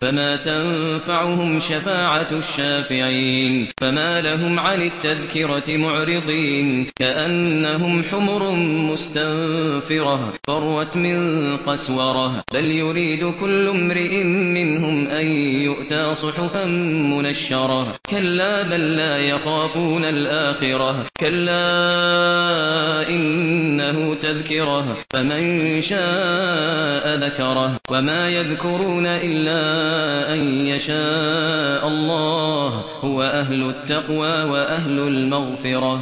فما تنفعهم شفاعة الشافعين فما لهم عن التذكرة معرضين كأنهم حمر مستنفرة فروت من قسورة بل يريد كل امرئ منهم أن يؤتى صحفا منشرة كلا بل لا يخافون الآخرة كلا إنه تذكره فمن شاء ذكره وما يذكرون إلا أن يشاء الله هو أهل التقوى وأهل المغفرة.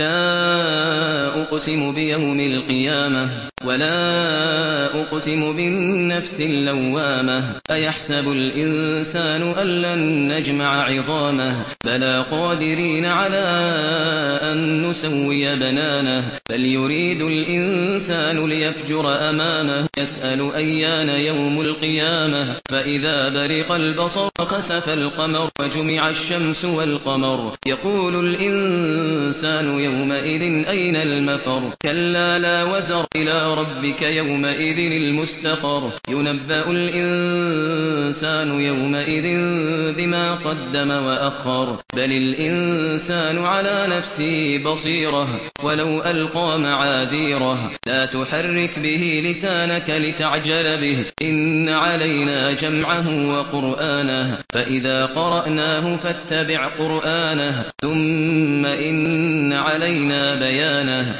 لا أقسم بيوم القيامة ولا أقسم بالنفس اللوامة أيحسب الإنسان أن لن نجمع عظامه بلى قادرين على أن نسوي بنانه بل يريد الإنسان ليفجر أمامه يسأل أيان يوم القيامة فإذا برق البصر خسف القمر وجمع الشمس والقمر يقول الإنسان يومئذ أين المفر كلا لا وزر إلى ربك يومئذ المستقر. ينبأ الإنسان يومئذ بما قدم وأخر. بل الإنسان على نفسه بصيرة. ولو ألقى معاذيره. لا تحرك به لسانك لتعجل به. إن علينا جمعه وقرآنه. فإذا قرأناه فاتبع قرآنه. ثم إن علينا بيانه.